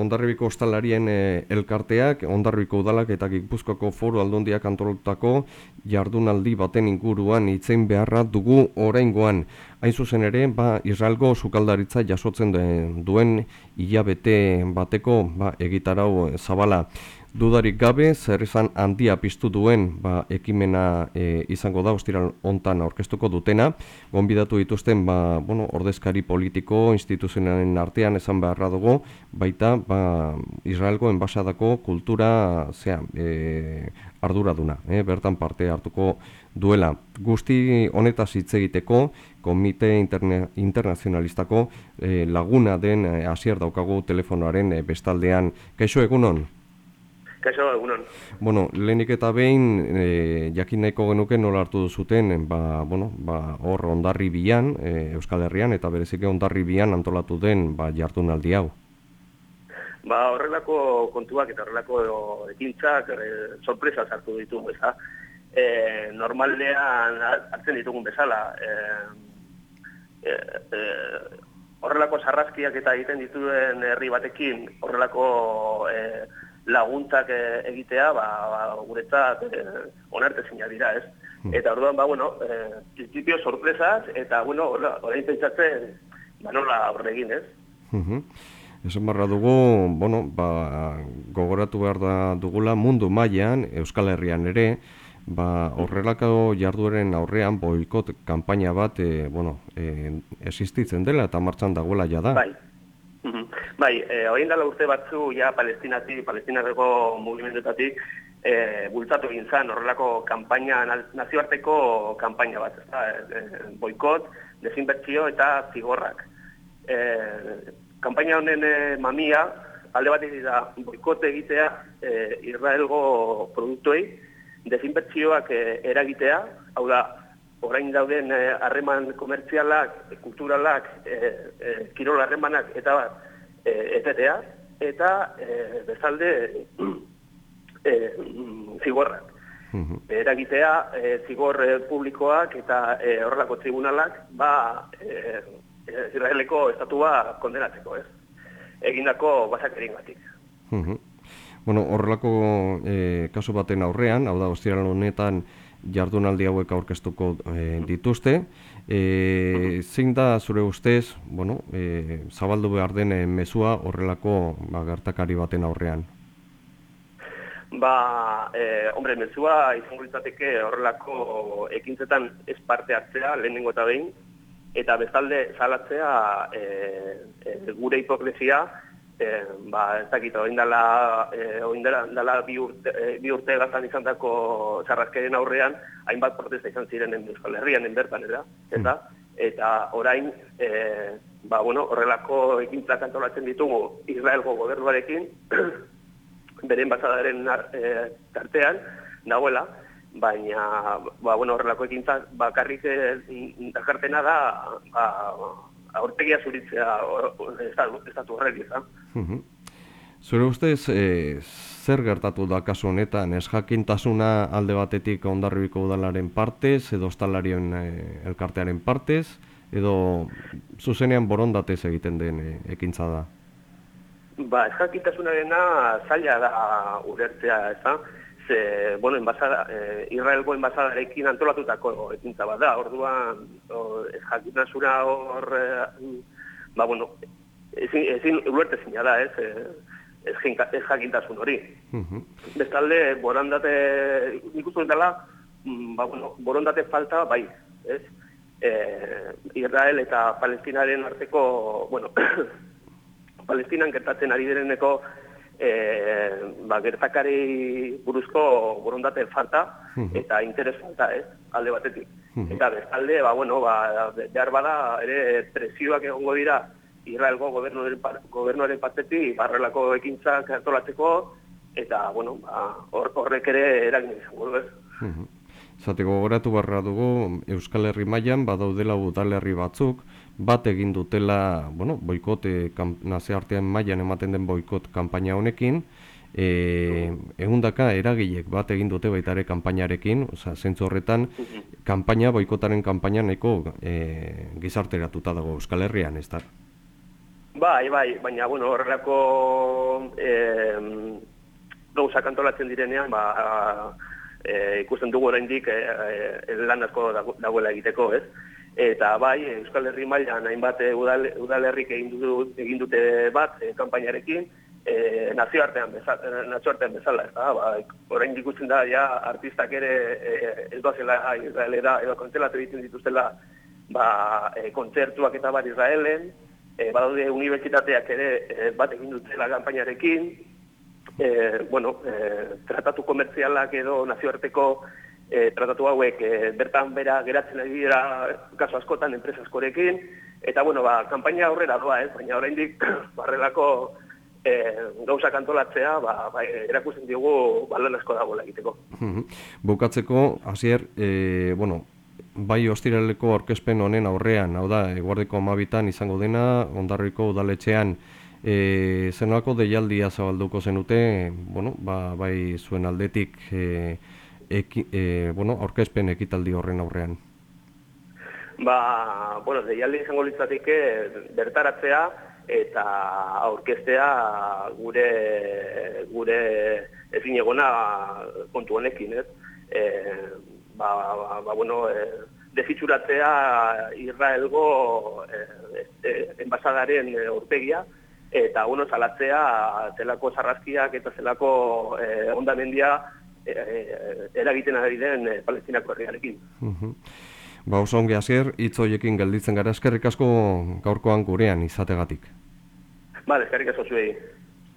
ondarribiko ostalarien e, elkarteak, ondarribiko udalak eta gipuzkoako foru aldondiak antolutako jardunaldi baten inguruan itzein beharra dugu oraingoan. Hain zuzen ere, ba, Israelgo sukaldaritza jasotzen duen hilabete bateko ba, egitarau zabala. Dudarik gabe, zer esan handia piztu duen ba, ekimena e, izango da, ostiral ontan aurkeztuko dutena. Gonbidatu dituzten ba, bueno, ordezkari politiko, instituzionalen artean esan beharra dugu, baita ba, Israelgo enbasadako kultura zea, e, arduraduna, e, bertan parte hartuko duela. Guzti honetaz hitz egiteko, Komite Interne, Internazionalistako e, laguna den e, asier daukagu telefonoaren e, bestaldean. Kaixo egunon? Kaixo, egunon. Bueno, lehenik eta behin, e, jakin nahiko genuke nola hartu duzuten, ba, bueno, ba, hor ondarri bian, e, Euskal Herrian, eta berezik ondarri bian antolatu den ba, jartunaldi hau. Ba, horrelako kontuak eta horrelako ekintzak e, sorpresa sartu ditugu, eza. E, normaldean hartzen ditugun bezala, e, e, e, horrelako sarraskiak eta egiten dituen herri batekin, horrelako... E, laguntzak eh, egitea, ba, ba guretzat eh, onarte zina dira, ez? Hmm. Eta orduan, ba, bueno, eh, principio sorpresas, eta, bueno, orain pentsatzen, ba, nola horre egin, ez? Uh Esan barra dugu, bueno, ba, gogoratu behar da dugula mundu mailan Euskal Herrian ere, ba, horrelako jardueren aurrean boikot kanpaina bat, e, bueno, e, existitzen dela eta martxan dagoela jada. Bai, Bai, e, hori indala urte batzu, ja, palestinatik, palestinarreko mugimendetatik, e, bultzatu egin zan, horrelako kampaina, nazioarteko kampaina bat, ez da, e, boikot, desinbertzio eta zigorrak. E, kampaina honen e, mamia, alde bat da, boikot egitea e, Israelgo produktuei, desinbertzioak e, eragitea, hau da, orain dauden eh, harreman komertzialak, kulturalak, e, e, kirol harremanak eta bat, e, etetea, eta e, bezalde e, zigorrak. Eragitea, e, zigor publikoak eta e, horrelako tribunalak, ba, e, Israeleko estatua kondenatzeko, ez? Egindako basakerin batik. Bueno, horrelako e, kasu baten aurrean, hau da, ostiral honetan, jardunaldi hauek aurkeztuko e, dituzte. E, zein da zure ustez, bueno, e, zabaldu behar den mezua horrelako ba, gertakari baten aurrean? Ba, e, hombre, mezua izango izateke horrelako ekintzetan ez parte hartzea, lehenengo eta behin, eta bezalde zalatzea e, e, gure hipokresia, eh, ba, ez dakit, oin dala, eh, dala bi urte, eh, bi urte gazan izan dako zarrazkeren aurrean, hainbat protesta izan ziren en Euskal Herrian, en bertan, eta, eta, eta orain, eh, ba, bueno, horrelako ekintzak antolatzen ditugu Israelgo gobernuarekin, beren bazadaren eh, tartean, nahuela, baina, ba, bueno, horrelako ekintzak bakarrik eh, dakartena da, ba, aurtegia zuritzea estatu horrek izan. Zure ustez, e, zer gertatu da kasu honetan, ez jakintasuna alde batetik ondarribiko udalaren partez, edo ostalarien e, elkartearen partez, edo zuzenean borondatez egiten den e, ekintza da? Ba, ez jakintasunarena zaila da urertzea, ez da? ze, bueno, enbazada, e, Israelgo enbazadarekin antolatutako ekintza bat da, orduan, o, ez jakitan zura hor, e, ba, bueno, ezin, ezin uruerte zina da, ez, ez, ez jakintasun hori. Uh Bestalde, borondate, nik uste dela, mm, ba, bueno, borondate falta, bai, ez, e, Israel eta Palestinaren arteko, bueno, Palestinan gertatzen ari direneko e, ba, gertakari buruzko borondate falta eta interes falta, ez, alde batetik. Eta bezalde, ba, bueno, ba, behar bada, ere presioak egongo dira Israelgo gobernuaren, gobernuaren partetik barrelako ekintzak hartolatzeko, eta, bueno, ba, horrek ere eragin izango, ez. Zateko goratu barra dugu, Euskal Herri mailan badaudela udalerri batzuk, bat egin dutela, bueno, boikote nazeartean mailan ematen den boikot kanpaina honekin, e, egundaka eragilek bat egin dute baita ere kanpainarekin, oza, zentzu horretan, kanpaina, boikotaren kanpaina nahiko e, gizarteratuta dago Euskal Herrian, ez da? Bai, bai, baina, bueno, horrelako gauzak antolatzen direnean, ba, e, ikusten dugu oraindik e, e, lan asko dagoela egiteko, ez? Eta bai, Euskal Herri mailan hainbat udal, udalerrik egin, du, egin dute bat e, kanpainarekin, e, nazioartean bezala, nazioartean bezala, ez da, ba, orain ikusten da, ja, artistak ere e, ez doazela Israelera, edo kontzelatu egiten dituztela ba, e, kontzertuak eta bat Israelen, e, badaude unibertsitateak ere e, bat egin dutela kanpainarekin, e, bueno, e, tratatu komertzialak edo nazioarteko e, tratatu hauek e, bertan bera geratzen ari dira kaso askotan enpresa askorekin. Eta bueno, ba kanpaina aurrera doa, ez, baina oraindik barrelako e, gauzak antolatzea, ba, ba erakusten digu balon asko dagoela egiteko. Bukatzeko, hasier, e, bueno, bai ostiraleko orkespen honen aurrean, hau da, eguardeko amabitan izango dena, ondarriko udaletxean, E, zenolako deialdia zabalduko zenute, bueno, ba, bai zuen aldetik e, eki, e, bueno, orkespen ekitaldi horren aurrean? Ba, bueno, deialdi izango litzatike bertaratzea eta aurkestea gure gure ezin egona kontu honekin, ez? E, ba, ba, ba, bueno, e, defitzuratzea Israelgo e, e, enbasadaren urpegia, eta uno salatzea zelako zarrazkiak eta zelako eh, ondamendia eh, eragiten ari den eh, palestinako herriarekin. Uh Ba, oso ongi hasier hitz hoiekin gelditzen gara eskerrik asko gaurkoan gurean izategatik. Vale, eskerrik asko zuei.